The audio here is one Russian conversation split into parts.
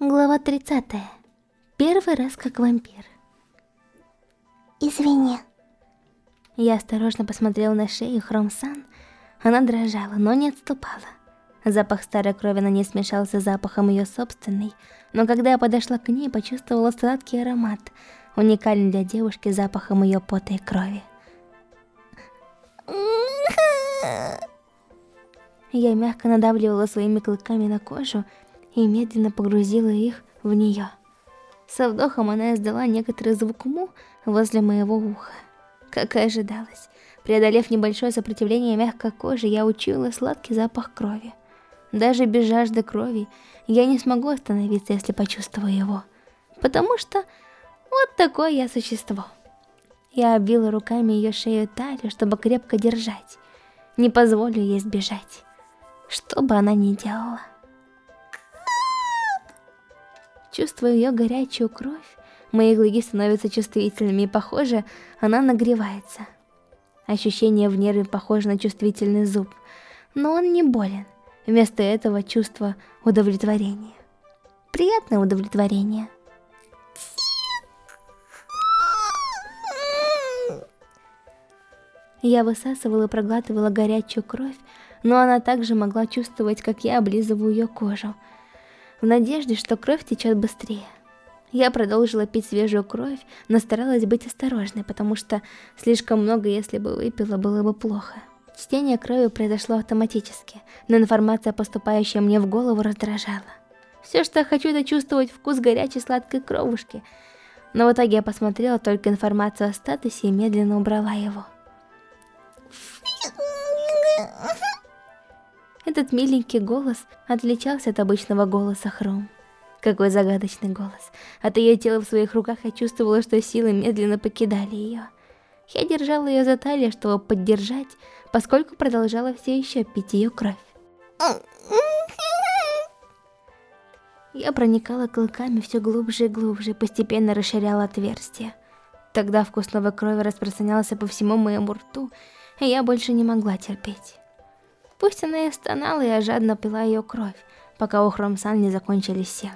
Глава 30. Первый раз как вампир. Извини. Я осторожно посмотрела на шею Хромсан. Она дрожала, но не отступала. Запах старой крови на ней смешался с запахом ее собственной, но когда я подошла к ней, почувствовала сладкий аромат, уникальный для девушки запахом ее пота и крови. Я мягко надавливала своими клыками на кожу и медленно погрузила их в нее. Со вдохом она издала некоторый звук му возле моего уха. Как и ожидалось, преодолев небольшое сопротивление мягкой кожи, я учуяла сладкий запах крови. Даже без жажды крови я не смогу остановиться, если почувствую его. Потому что вот такое я существо. Я обвила руками ее шею и талию, чтобы крепко держать. Не позволю ей сбежать. Что бы она ни делала. Чувствуя ее горячую кровь, мои глыги становятся чувствительными, и, похоже, она нагревается. Ощущение в нерве похоже на чувствительный зуб, но он не болен. Вместо этого чувство удовлетворения. Приятное удовлетворение. Я высасывала и проглатывала горячую кровь, но она также могла чувствовать, как я облизываю ее кожу, в надежде, что кровь течет быстрее. Я продолжила пить свежую кровь, но старалась быть осторожной, потому что слишком много, если бы выпила, было бы плохо. Чтение крови произошло автоматически, но информация, поступающая мне в голову, раздражала. Все, что я хочу, это чувствовать вкус горячей сладкой кровушки. Но в итоге я посмотрела только информацию о статусе и медленно убрала его. Этот миленький голос отличался от обычного голоса Хром. Какой загадочный голос. От ее тела в своих руках я чувствовала, что силы медленно покидали ее. Я держала ее за талию, чтобы поддержать, поскольку продолжала все еще пить ее кровь. Я проникала клыками все глубже и глубже, постепенно расширяла отверстие. Тогда вкус новой крови распространялся по всему моему рту, и я больше не могла терпеть. Пусть она и стонала, я жадно пила ее кровь, пока у Хромсан не закончились силы.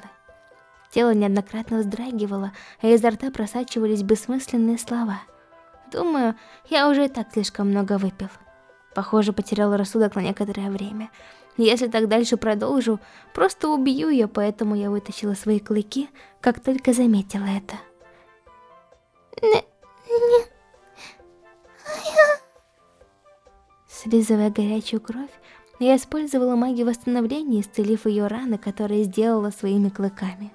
Тело неоднократно вздрагивало, а изо рта просачивались бессмысленные слова. Думаю, я уже и так слишком много выпил. Похоже, потерял рассудок на некоторое время. Если так дальше продолжу, просто убью ее, поэтому я вытащила свои клыки, как только заметила это. Не, не, Слизывая горячую кровь, я использовала магию восстановления, исцелив ее раны, которые сделала своими клыками.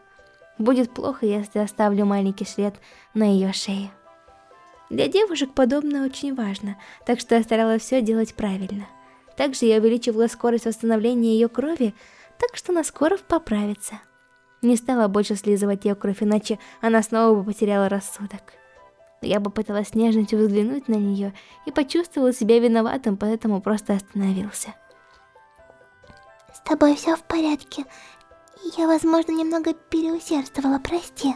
Будет плохо, если оставлю маленький след на ее шее. Для девушек подобное очень важно, так что я старалась все делать правильно. Также я увеличивала скорость восстановления ее крови, так что она скоро поправится. Не стала больше слизывать ее кровь, иначе она снова бы потеряла рассудок. Я попыталась нежностью взглянуть на нее и почувствовала себя виноватым, поэтому просто остановился. С тобой все в порядке. Я, возможно, немного переусердствовала, прости.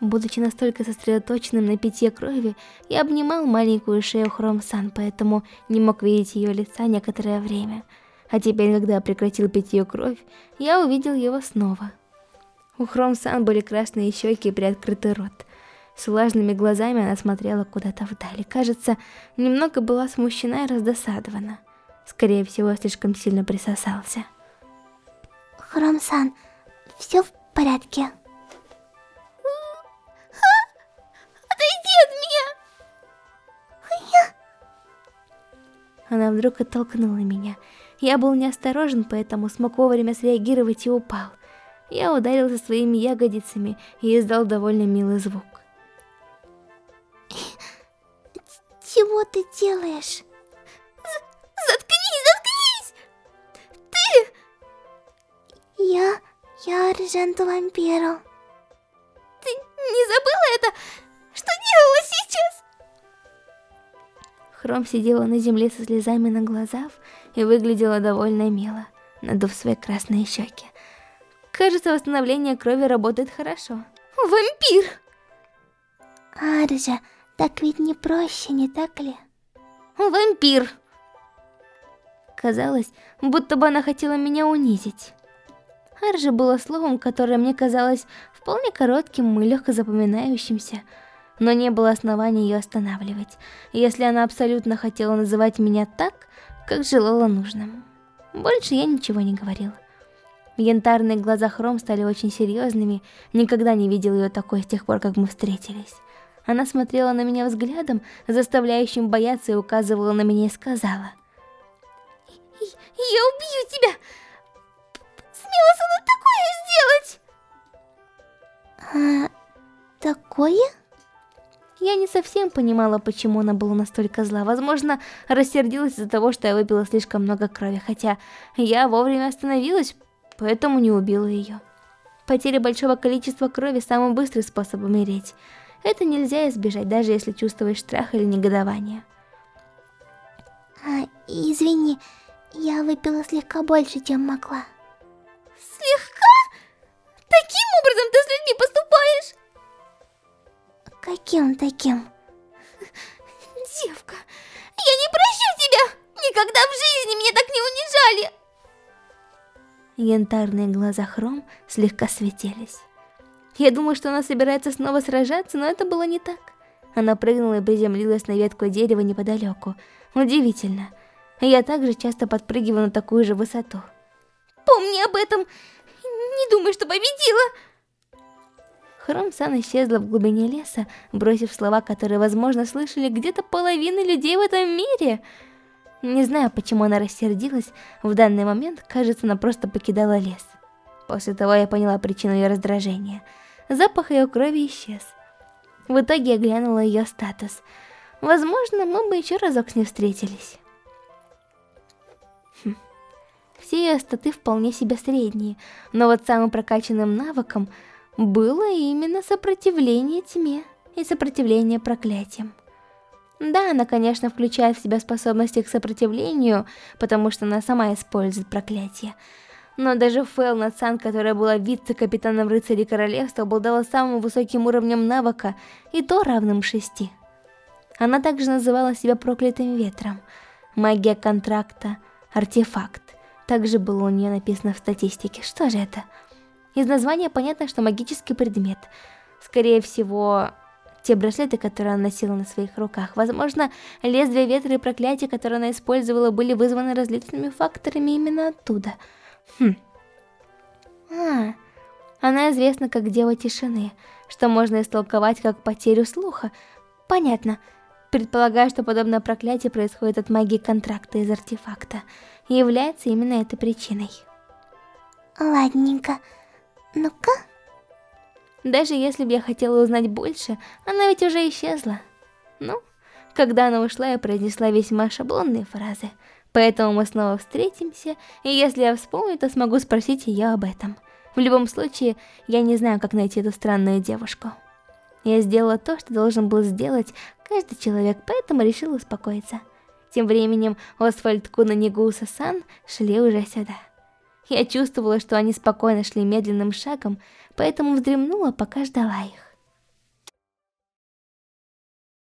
Будучи настолько сосредоточенным на питье крови, я обнимал маленькую шею Хромсан, поэтому не мог видеть ее лица некоторое время. А теперь, когда я прекратил пить ее кровь, я увидел его снова. У Хром-сан были красные щеки и приоткрытый рот. С влажными глазами она смотрела куда-то вдали. Кажется, немного была смущена и раздосадована. Скорее всего, слишком сильно присосался. Хром-сан, все в порядке? Отойди от меня! Она вдруг оттолкнула меня. Я был неосторожен, поэтому смог вовремя среагировать и упал. Я ударился своими ягодицами и издал довольно милый звук. Чего ты делаешь? заткнись, заткнись! Ты... Я... я Арженту Вампиру. Ты не забыла это? Что делала сейчас? Хром сидела на земле со слезами на глазах и выглядела довольно мило, надув свои красные щеки. Кажется, восстановление крови работает хорошо. Вампир! Аржа, так ведь не проще, не так ли? Вампир! казалось, будто бы она хотела меня унизить. Ар же было словом, которое мне казалось вполне коротким и легко запоминающимся, но не было оснований ее останавливать, если она абсолютно хотела называть меня так, как желала нужным. Больше я ничего не говорила. Янтарные глаза Хром стали очень серьезными, никогда не видел ее такой с тех пор, как мы встретились. Она смотрела на меня взглядом, заставляющим бояться, и указывала на меня и сказала. «Я убью тебя! Смело со такое сделать!» «А... такое?» Я не совсем понимала, почему она была настолько зла. Возможно, рассердилась из-за того, что я выпила слишком много крови, хотя я вовремя остановилась, поэтому не убила ее. Потеря большого количества крови – самый быстрый способ умереть. Это нельзя избежать, даже если чувствуешь страх или негодование. А, извини, я выпила слегка больше, чем могла. Слегка? Таким образом ты с людьми поступаешь? Каким таким? Девка, я не прощу тебя! Никогда в жизни меня так не унижали! Янтарные глаза Хром слегка светились. Я думала, что она собирается снова сражаться, но это было не так. Она прыгнула и приземлилась на ветку дерева неподалеку. Удивительно. Я также часто подпрыгиваю на такую же высоту. Помни об этом. Не думай, что победила. Хром-сан исчезла в глубине леса, бросив слова, которые, возможно, слышали где-то половины людей в этом мире. Не знаю, почему она рассердилась, в данный момент, кажется, она просто покидала лес. После того я поняла причину ее раздражения – запах ее крови исчез. В итоге я глянула ее статус. Возможно, мы бы еще разок с ней встретились. Хм. Все ее статы вполне себе средние, но вот самым прокачанным навыком было именно сопротивление тьме и сопротивление проклятиям. Да, она, конечно, включает в себя способности к сопротивлению, потому что она сама использует проклятие, но даже Фэлна Сан, которая была вице-капитаном рыцарей королевства, обладала самым высоким уровнем навыка, и то равным шести. Она также называла себя проклятым ветром. Магия контракта, артефакт. Также было у нее написано в статистике. Что же это? Из названия понятно, что магический предмет. Скорее всего, те браслеты, которые она носила на своих руках. Возможно, лезвия ветра и проклятия, которые она использовала, были вызваны различными факторами именно оттуда – Хм. А, она известна как Дева Тишины, что можно истолковать как потерю слуха. Понятно. Предполагаю, что подобное проклятие происходит от магии контракта из артефакта, и является именно этой причиной. Ладненько. Ну-ка. Даже если бы я хотела узнать больше, она ведь уже исчезла. Ну, когда она ушла, я произнесла весьма шаблонные фразы – Поэтому мы снова встретимся, и если я вспомню, то смогу спросить ее об этом. В любом случае, я не знаю, как найти эту странную девушку. Я сделала то, что должен был сделать каждый человек, поэтому решила успокоиться. Тем временем Освальд Кун и Негуса Сан шли уже сюда. Я чувствовала, что они спокойно шли медленным шагом, поэтому вздремнула, пока ждала их.